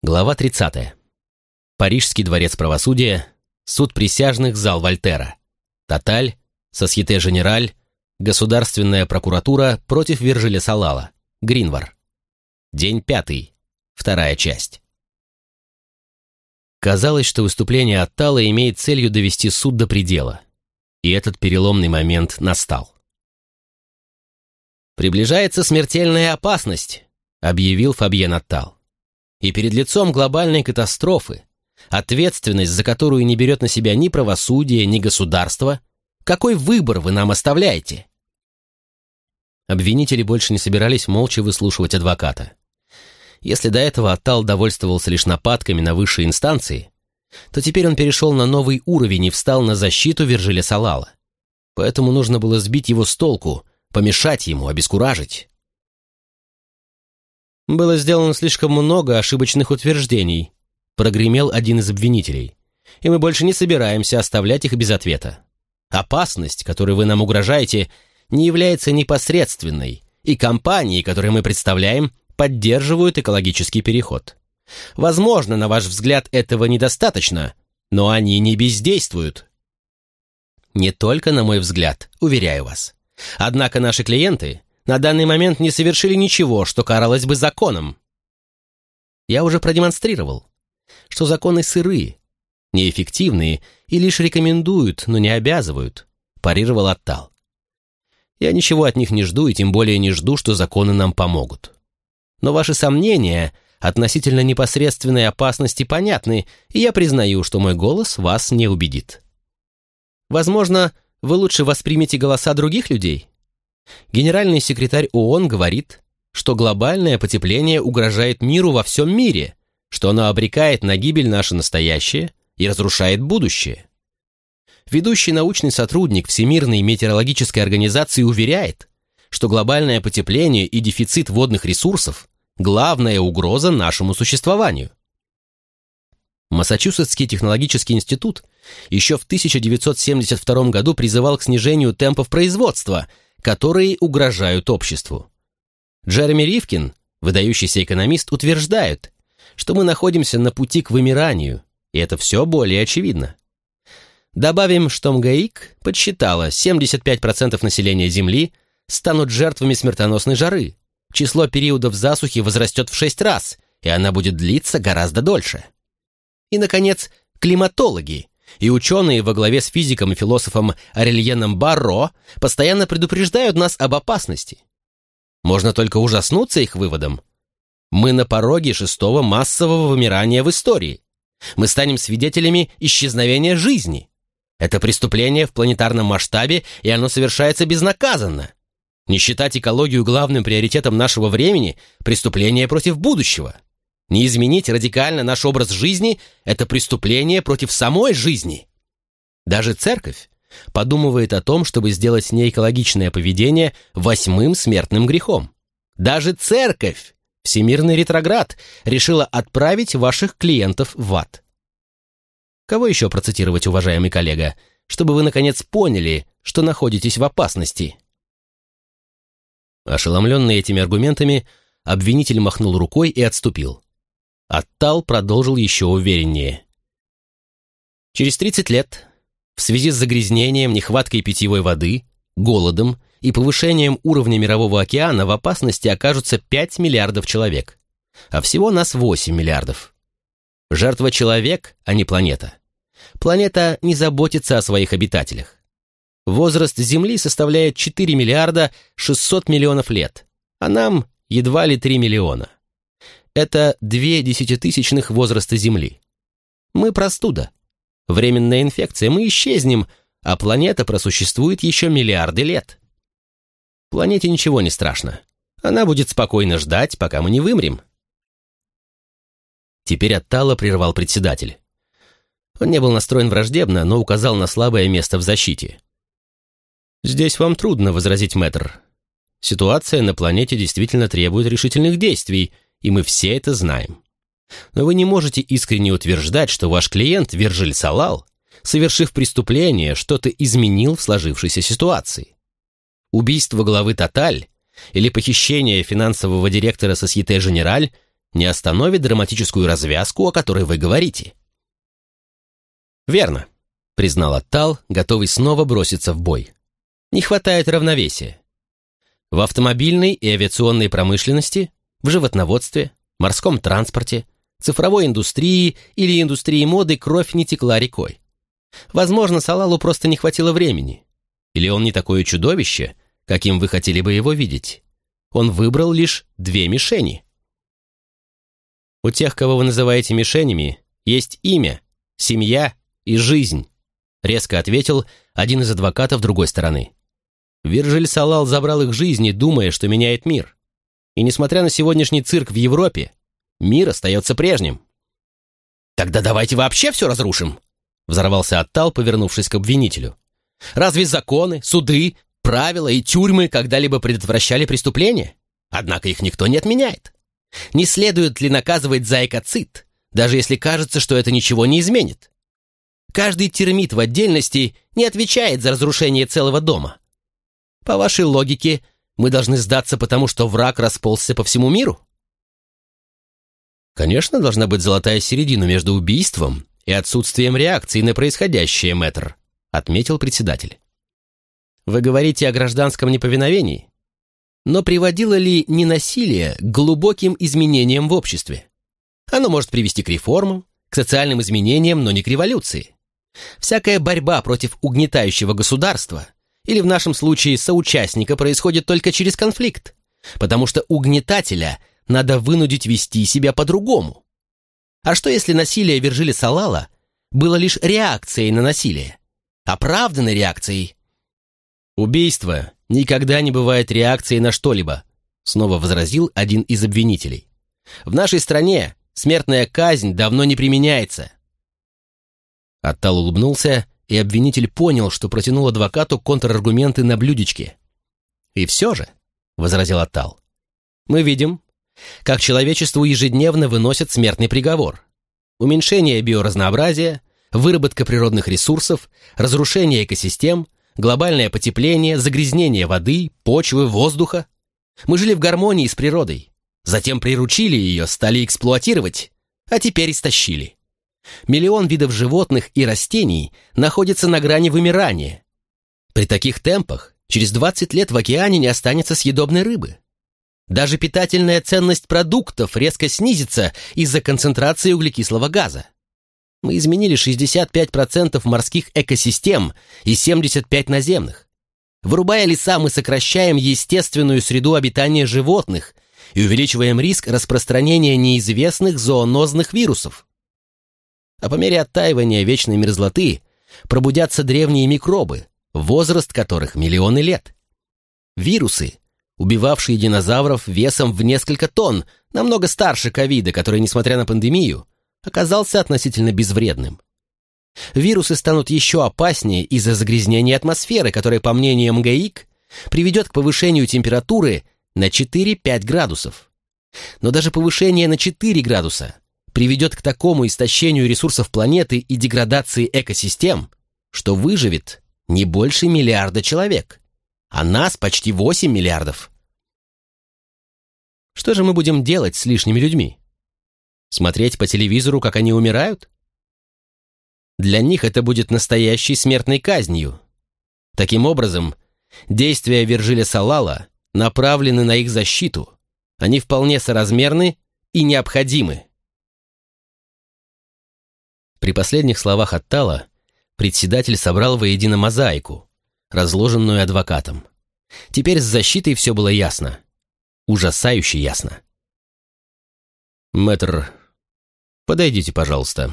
Глава 30. Парижский дворец правосудия, суд присяжных, зал Вольтера. Тоталь, Сосьете Женераль, Государственная прокуратура против Виржиля Салала, Гринвар. День пятый. Вторая часть. Казалось, что выступление Аттала имеет целью довести суд до предела. И этот переломный момент настал. «Приближается смертельная опасность», — объявил Фабьен Аттал. И перед лицом глобальной катастрофы, ответственность за которую не берет на себя ни правосудие, ни государство, какой выбор вы нам оставляете? Обвинители больше не собирались молча выслушивать адвоката. Если до этого Аттал довольствовался лишь нападками на высшие инстанции, то теперь он перешел на новый уровень и встал на защиту Виржиля Салала. Поэтому нужно было сбить его с толку, помешать ему, обескуражить. «Было сделано слишком много ошибочных утверждений», прогремел один из обвинителей. «И мы больше не собираемся оставлять их без ответа. Опасность, которой вы нам угрожаете, не является непосредственной, и компании, которые мы представляем, поддерживают экологический переход. Возможно, на ваш взгляд, этого недостаточно, но они не бездействуют. Не только на мой взгляд, уверяю вас. Однако наши клиенты на данный момент не совершили ничего, что каралось бы законом. Я уже продемонстрировал, что законы сырые, неэффективные и лишь рекомендуют, но не обязывают, парировал Аттал. Я ничего от них не жду и тем более не жду, что законы нам помогут. Но ваши сомнения относительно непосредственной опасности понятны, и я признаю, что мой голос вас не убедит. Возможно, вы лучше воспримете голоса других людей? Генеральный секретарь ООН говорит, что глобальное потепление угрожает миру во всем мире, что оно обрекает на гибель наше настоящее и разрушает будущее. Ведущий научный сотрудник Всемирной метеорологической организации уверяет, что глобальное потепление и дефицит водных ресурсов – главная угроза нашему существованию. Массачусетский технологический институт еще в 1972 году призывал к снижению темпов производства – которые угрожают обществу. Джереми Ривкин, выдающийся экономист, утверждает, что мы находимся на пути к вымиранию, и это все более очевидно. Добавим, что МГИК подсчитала, 75% населения Земли станут жертвами смертоносной жары. Число периодов засухи возрастет в 6 раз, и она будет длиться гораздо дольше. И, наконец, климатологи и ученые во главе с физиком и философом Арельеном Барро постоянно предупреждают нас об опасности. Можно только ужаснуться их выводом. Мы на пороге шестого массового вымирания в истории. Мы станем свидетелями исчезновения жизни. Это преступление в планетарном масштабе, и оно совершается безнаказанно. Не считать экологию главным приоритетом нашего времени – преступление против будущего – не изменить радикально наш образ жизни – это преступление против самой жизни. Даже церковь подумывает о том, чтобы сделать неэкологичное поведение восьмым смертным грехом. Даже церковь, всемирный ретроград, решила отправить ваших клиентов в ад. Кого еще процитировать, уважаемый коллега, чтобы вы, наконец, поняли, что находитесь в опасности? Ошеломленный этими аргументами, обвинитель махнул рукой и отступил. Аттал продолжил еще увереннее. Через 30 лет, в связи с загрязнением, нехваткой питьевой воды, голодом и повышением уровня мирового океана в опасности окажутся 5 миллиардов человек, а всего нас 8 миллиардов. Жертва человек, а не планета. Планета не заботится о своих обитателях. Возраст Земли составляет 4 миллиарда 600 миллионов лет, а нам едва ли 3 миллиона. Это две десятитысячных возраста Земли. Мы простуда. Временная инфекция, мы исчезнем, а планета просуществует еще миллиарды лет. Планете ничего не страшно. Она будет спокойно ждать, пока мы не вымрем. Теперь Аттала прервал председатель. Он не был настроен враждебно, но указал на слабое место в защите. «Здесь вам трудно возразить, мэтр. Ситуация на планете действительно требует решительных действий, и мы все это знаем. Но вы не можете искренне утверждать, что ваш клиент Вержиль Салал, совершив преступление, что-то изменил в сложившейся ситуации. Убийство главы Тоталь или похищение финансового директора Сосьете Женераль не остановит драматическую развязку, о которой вы говорите. Верно, признал Аттал, готовый снова броситься в бой. Не хватает равновесия. В автомобильной и авиационной промышленности, в животноводстве, морском транспорте, цифровой индустрии или индустрии моды кровь не текла рекой. Возможно, Салалу просто не хватило времени. Или он не такое чудовище, каким вы хотели бы его видеть. Он выбрал лишь две мишени. У тех, кого вы называете мишенями, есть имя, семья и жизнь, резко ответил один из адвокатов другой стороны. Виржиль Салал забрал их жизни, думая, что меняет мир. И несмотря на сегодняшний цирк в Европе, мир остается прежним. «Тогда давайте вообще все разрушим!» Взорвался Аттал, повернувшись к обвинителю. «Разве законы, суды, правила и тюрьмы когда-либо предотвращали преступления? Однако их никто не отменяет. Не следует ли наказывать за экоцид, даже если кажется, что это ничего не изменит? Каждый термит в отдельности не отвечает за разрушение целого дома. По вашей логике, мы должны сдаться потому, что враг расползся по всему миру? Конечно, должна быть золотая середина между убийством и отсутствием реакции на происходящее, мэтр, отметил председатель. Вы говорите о гражданском неповиновении? Но приводило ли ненасилие к глубоким изменениям в обществе? Оно может привести к реформам, к социальным изменениям, но не к революции. Всякая борьба против угнетающего государства или в нашем случае соучастника происходит только через конфликт, потому что угнетателя надо вынудить вести себя по-другому. А что если насилие Вержили Салала было лишь реакцией на насилие? Оправданной реакцией? Убийство никогда не бывает реакцией на что-либо, снова возразил один из обвинителей. В нашей стране смертная казнь давно не применяется. Аттал улыбнулся и обвинитель понял, что протянул адвокату контраргументы на блюдечке. «И все же», — возразил Аттал, — «мы видим, как человечеству ежедневно выносят смертный приговор. Уменьшение биоразнообразия, выработка природных ресурсов, разрушение экосистем, глобальное потепление, загрязнение воды, почвы, воздуха. Мы жили в гармонии с природой, затем приручили ее, стали эксплуатировать, а теперь истощили. Миллион видов животных и растений находится на грани вымирания. При таких темпах через 20 лет в океане не останется съедобной рыбы. Даже питательная ценность продуктов резко снизится из-за концентрации углекислого газа. Мы изменили 65% морских экосистем и 75% наземных. Вырубая леса, мы сокращаем естественную среду обитания животных и увеличиваем риск распространения неизвестных зоонозных вирусов а по мере оттаивания вечной мерзлоты пробудятся древние микробы, возраст которых миллионы лет. Вирусы, убивавшие динозавров весом в несколько тонн, намного старше ковида, который, несмотря на пандемию, оказался относительно безвредным. Вирусы станут еще опаснее из-за загрязнения атмосферы, которое, по мнению МГИК, приведет к повышению температуры на 4-5 градусов. Но даже повышение на 4 градуса приведет к такому истощению ресурсов планеты и деградации экосистем, что выживет не больше миллиарда человек, а нас почти 8 миллиардов. Что же мы будем делать с лишними людьми? Смотреть по телевизору, как они умирают? Для них это будет настоящей смертной казнью. Таким образом, действия Виржиля Салала направлены на их защиту. Они вполне соразмерны и необходимы. При последних словах Аттала председатель собрал воедино мозаику, разложенную адвокатом. Теперь с защитой все было ясно. Ужасающе ясно. «Мэтр, подойдите, пожалуйста».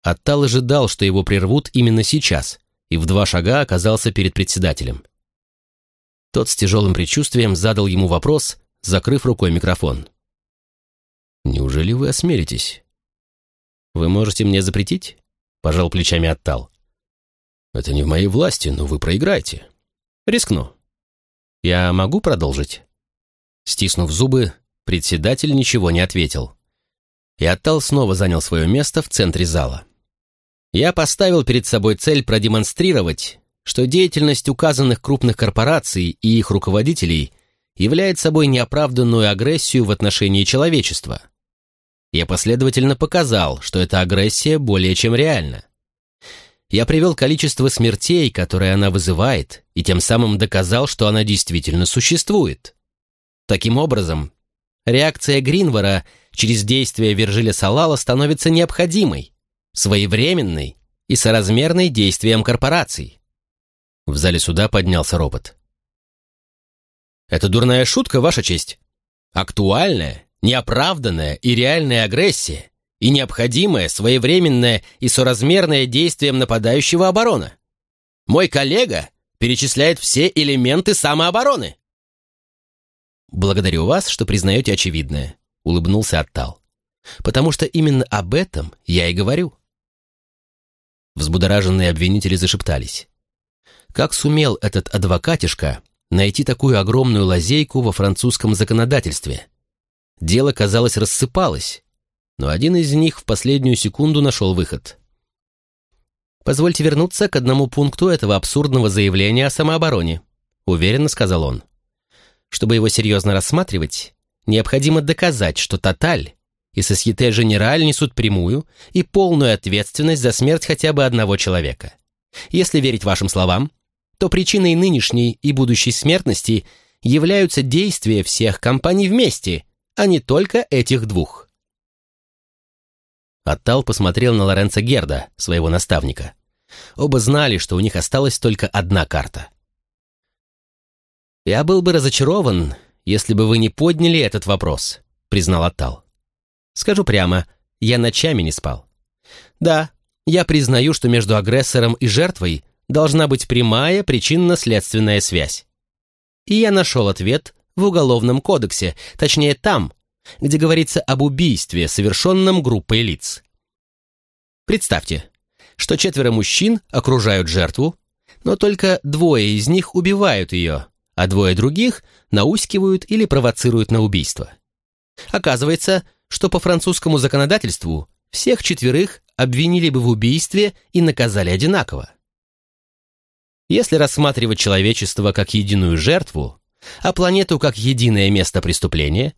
Аттал ожидал, что его прервут именно сейчас, и в два шага оказался перед председателем. Тот с тяжелым предчувствием задал ему вопрос, закрыв рукой микрофон. «Неужели вы осмелитесь «Вы можете мне запретить?» — пожал плечами Оттал. «Это не в моей власти, но вы проиграете». «Рискну». «Я могу продолжить?» Стиснув зубы, председатель ничего не ответил. И Оттал снова занял свое место в центре зала. Я поставил перед собой цель продемонстрировать, что деятельность указанных крупных корпораций и их руководителей являет собой неоправданную агрессию в отношении человечества. Я последовательно показал, что эта агрессия более чем реальна. Я привел количество смертей, которые она вызывает, и тем самым доказал, что она действительно существует. Таким образом, реакция Гринвара через действие Виржиля Салала становится необходимой, своевременной и соразмерной действиям корпораций. В зале суда поднялся ропот. «Это дурная шутка, Ваша честь. Актуальная, неоправданная и реальная агрессия и необходимое, своевременное и соразмерное действием нападающего оборона. Мой коллега перечисляет все элементы самообороны». «Благодарю вас, что признаете очевидное», — улыбнулся Оттал. «Потому что именно об этом я и говорю». Взбудораженные обвинители зашептались. Как сумел этот адвокатишка найти такую огромную лазейку во французском законодательстве? Дело, казалось, рассыпалось, но один из них в последнюю секунду нашел выход. «Позвольте вернуться к одному пункту этого абсурдного заявления о самообороне», уверенно сказал он. «Чтобы его серьезно рассматривать, необходимо доказать, что Тоталь и Сосьете Женераль несут прямую и полную ответственность за смерть хотя бы одного человека. Если верить вашим словам, то причиной нынешней и будущей смертности являются действия всех компаний вместе, а не только этих двух. Аттал посмотрел на Лоренца Герда, своего наставника. Оба знали, что у них осталась только одна карта. «Я был бы разочарован, если бы вы не подняли этот вопрос», — признал Аттал. Скажу прямо, я ночами не спал. Да, я признаю, что между агрессором и жертвой должна быть прямая причинно-следственная связь. И я нашел ответ в Уголовном кодексе, точнее там, где говорится об убийстве, совершенном группой лиц. Представьте, что четверо мужчин окружают жертву, но только двое из них убивают ее, а двое других наускивают или провоцируют на убийство. Оказывается, что по французскому законодательству всех четверых обвинили бы в убийстве и наказали одинаково. Если рассматривать человечество как единую жертву, а планету как единое место преступления,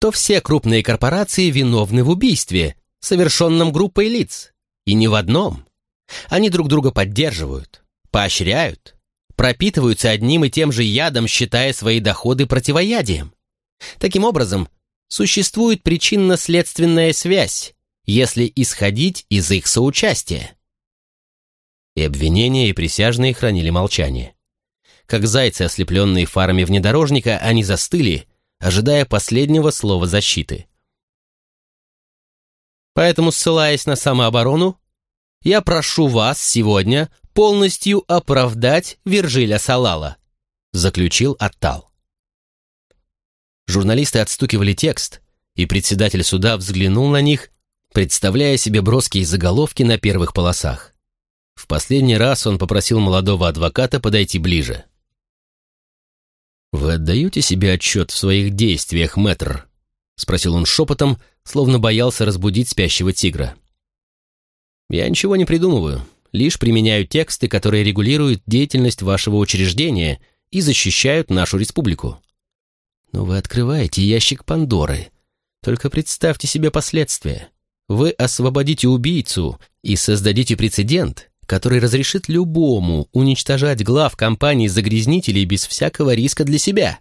то все крупные корпорации виновны в убийстве, совершенном группой лиц, и не в одном. Они друг друга поддерживают, поощряют, пропитываются одним и тем же ядом, считая свои доходы противоядием. Таким образом, существует причинно-следственная связь, если исходить из их соучастия. И обвинения, и присяжные хранили молчание. Как зайцы, ослепленные фарами внедорожника, они застыли, ожидая последнего слова защиты. Поэтому, ссылаясь на самооборону, я прошу вас сегодня полностью оправдать Виржиля Салала, заключил Аттал. Журналисты отстукивали текст, и председатель суда взглянул на них, представляя себе броские заголовки на первых полосах. В последний раз он попросил молодого адвоката подойти ближе. «Вы отдаете себе отчет в своих действиях, мэтр?» — спросил он шепотом, словно боялся разбудить спящего тигра. «Я ничего не придумываю, лишь применяю тексты, которые регулируют деятельность вашего учреждения и защищают нашу республику. Но вы открываете ящик Пандоры. Только представьте себе последствия. Вы освободите убийцу и создадите прецедент, который разрешит любому уничтожать глав компаний-загрязнителей без всякого риска для себя.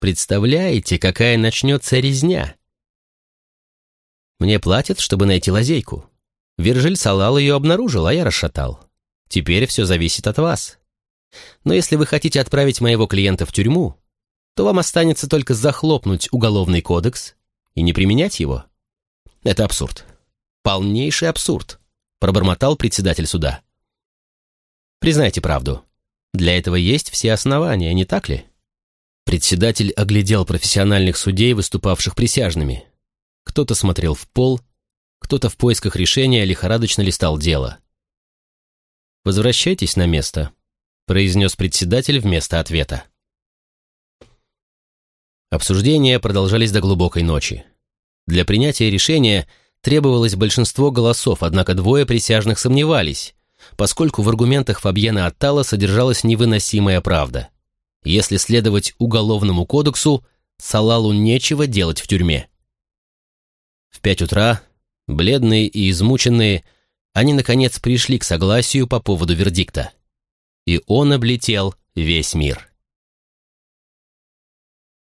Представляете, какая начнется резня? Мне платят, чтобы найти лазейку. Виржиль Салал ее обнаружил, а я расшатал. Теперь все зависит от вас. Но если вы хотите отправить моего клиента в тюрьму, то вам останется только захлопнуть уголовный кодекс и не применять его. Это абсурд. Полнейший абсурд, пробормотал председатель суда. Признайте правду. Для этого есть все основания, не так ли? Председатель оглядел профессиональных судей, выступавших присяжными. Кто-то смотрел в пол, кто-то в поисках решения лихорадочно листал дело. «Возвращайтесь на место», — произнес председатель вместо ответа. Обсуждения продолжались до глубокой ночи. Для принятия решения требовалось большинство голосов, однако двое присяжных сомневались, поскольку в аргументах Фабьена Аттала содержалась невыносимая правда. Если следовать уголовному кодексу, Салалу нечего делать в тюрьме. В пять утра, бледные и измученные, они, наконец, пришли к согласию по поводу вердикта. И он облетел весь мир.